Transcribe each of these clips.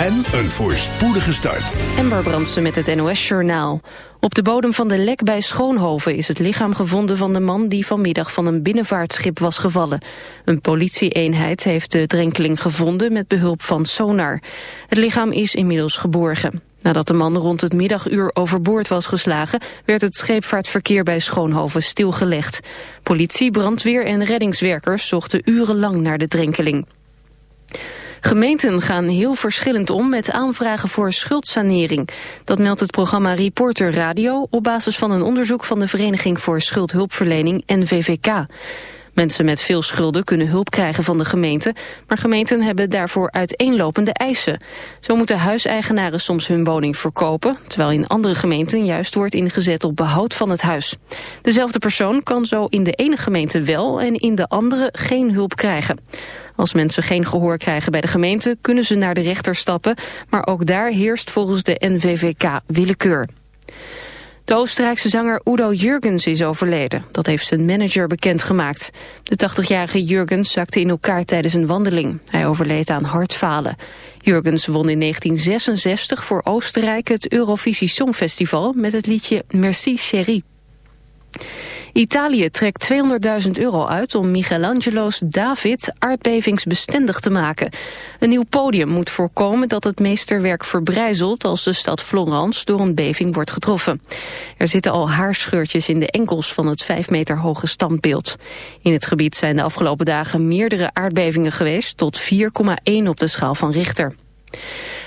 en een voorspoedige start. Ember Brandsen met het NOS-journaal. Op de bodem van de lek bij Schoonhoven is het lichaam gevonden van de man die vanmiddag van een binnenvaartschip was gevallen. Een politieeenheid heeft de drenkeling gevonden met behulp van sonar. Het lichaam is inmiddels geborgen. Nadat de man rond het middaguur overboord was geslagen... werd het scheepvaartverkeer bij Schoonhoven stilgelegd. Politie, brandweer en reddingswerkers zochten urenlang naar de drenkeling. Gemeenten gaan heel verschillend om met aanvragen voor schuldsanering. Dat meldt het programma Reporter Radio op basis van een onderzoek van de Vereniging voor Schuldhulpverlening NVVK. Mensen met veel schulden kunnen hulp krijgen van de gemeente, maar gemeenten hebben daarvoor uiteenlopende eisen. Zo moeten huiseigenaren soms hun woning verkopen, terwijl in andere gemeenten juist wordt ingezet op behoud van het huis. Dezelfde persoon kan zo in de ene gemeente wel en in de andere geen hulp krijgen. Als mensen geen gehoor krijgen bij de gemeente kunnen ze naar de rechter stappen, maar ook daar heerst volgens de NVVK willekeur. De Oostenrijkse zanger Udo Jurgens is overleden. Dat heeft zijn manager bekendgemaakt. De 80-jarige Jurgens zakte in elkaar tijdens een wandeling. Hij overleed aan hartfalen. Jurgens won in 1966 voor Oostenrijk het Eurovisie Songfestival... met het liedje Merci Chérie. Italië trekt 200.000 euro uit om Michelangelo's David aardbevingsbestendig te maken. Een nieuw podium moet voorkomen dat het meesterwerk verbrijzelt als de stad Florence door een beving wordt getroffen. Er zitten al haarscheurtjes in de enkels van het 5 meter hoge standbeeld. In het gebied zijn de afgelopen dagen meerdere aardbevingen geweest tot 4,1 op de schaal van Richter.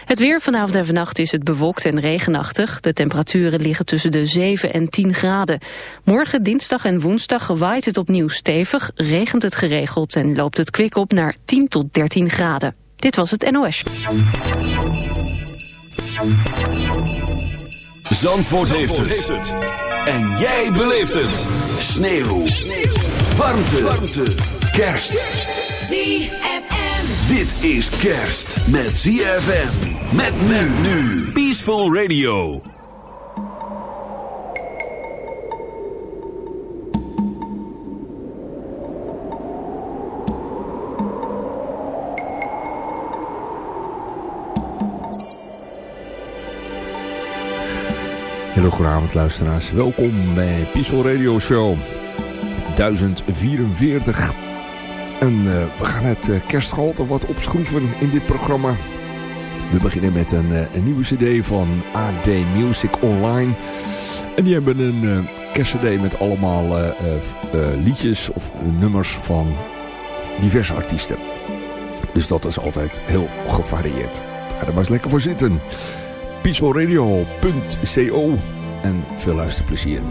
Het weer vanavond en vannacht is het bewolkt en regenachtig. De temperaturen liggen tussen de 7 en 10 graden. Morgen, dinsdag en woensdag waait het opnieuw stevig, regent het geregeld en loopt het kwik op naar 10 tot 13 graden. Dit was het NOS. Zandvoort, heeft, het. En jij beleeft het. Sneeuw. Sneeuw. Warmte. Warmte. Kerst. ZFM. Dit is kerst met ZFM. Met men nu. Peaceful Radio. Heel goedenavond luisteraars. Welkom bij Peaceful Radio Show 1044. En uh, we gaan het uh, wat opschroeven in dit programma. We beginnen met een, uh, een nieuwe cd van AD Music Online. En die hebben een uh, kerstcd met allemaal liedjes of nummers van diverse artiesten. Dus dat is altijd heel gevarieerd. Ga er maar eens lekker voor zitten. peacefulradio.co en veel luisterplezier.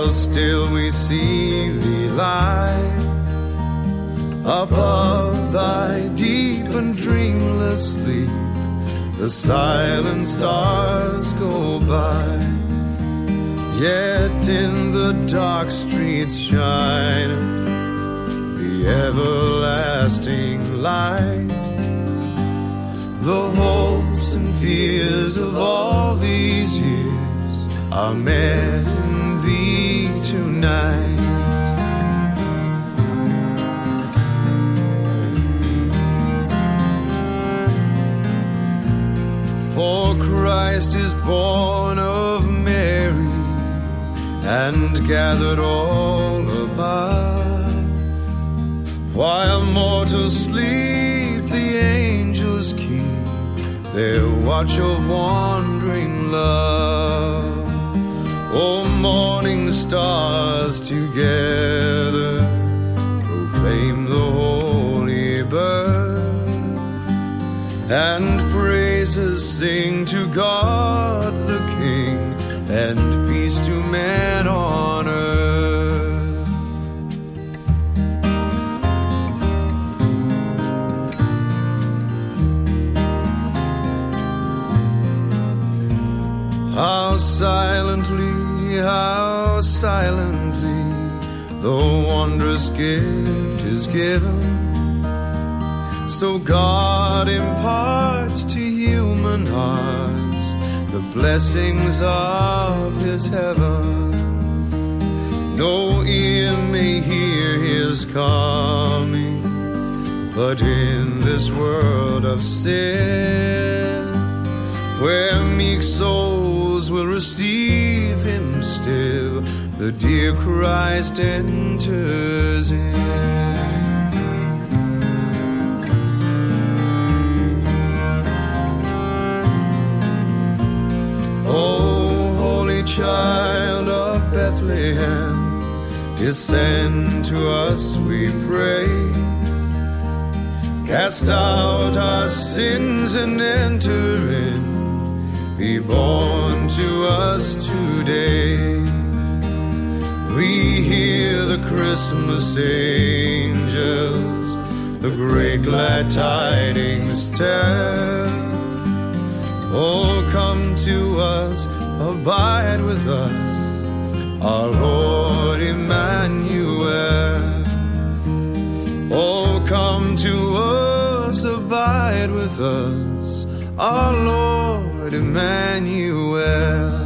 While still we see thee lie above thy deep and dreamless sleep. The silent stars go by, yet in the dark streets shineth the everlasting light. The hopes and fears of all these years are met thee tonight. For Christ is born of Mary and gathered all above. While mortals sleep, the angels keep their watch of wandering love. Oh, morning stars together proclaim the holy birth and praises sing to God the King and peace to men on earth. How silently, how silently the wondrous gift is given. So God imparts to human hearts the blessings of his heaven. No ear may hear his coming, but in this world of sin, where meek souls will receive him still, the dear Christ enters in. O holy child of Bethlehem, descend to us, we pray. Cast out our sins and enter in. Be born to us today. We hear the Christmas angels, the great glad tidings tell. Oh, come to us, abide with us, our Lord Emmanuel. Oh, come to us, abide with us, our Lord Emmanuel.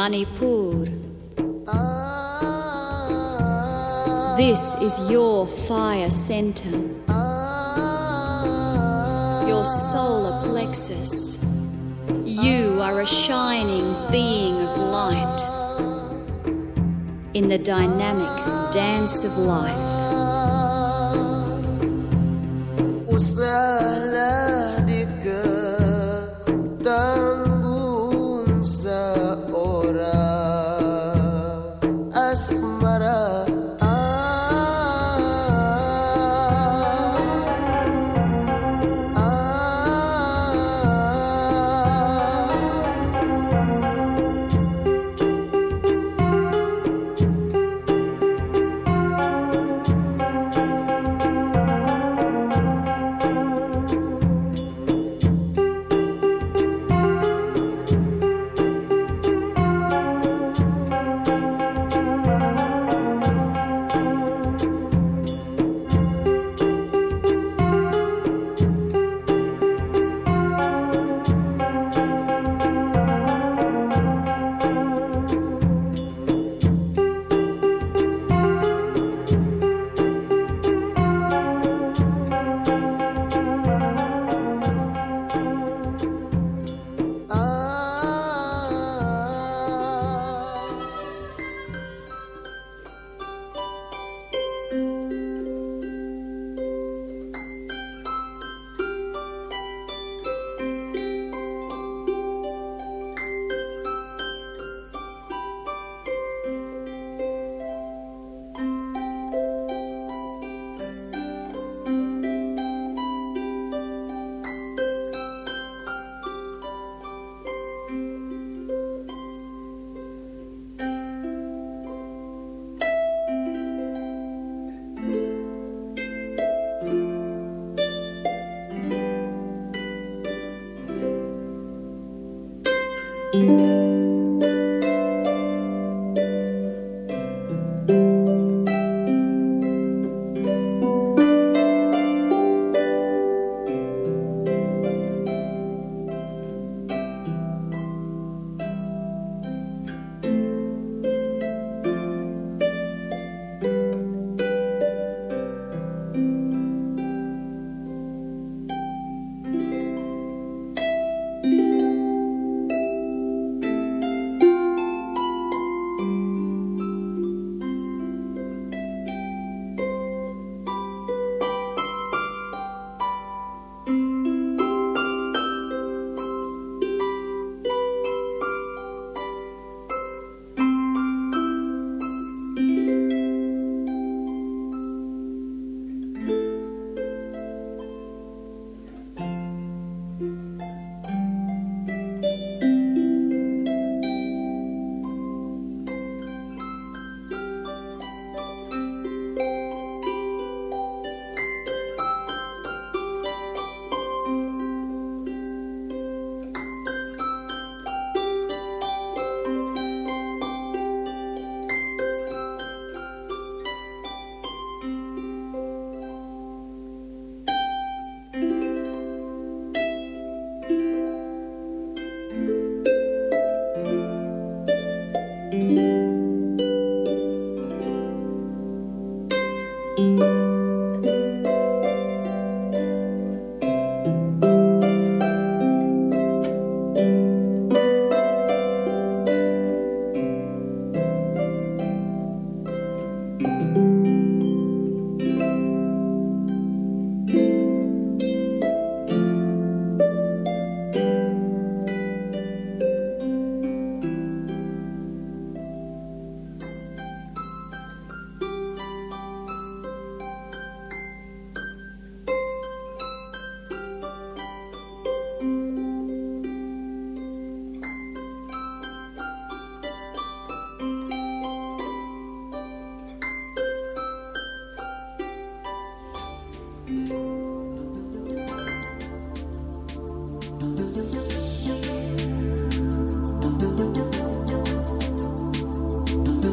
Manipur. This is your fire center, your solar plexus. You are a shining being of light in the dynamic dance of life.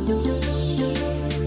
Thank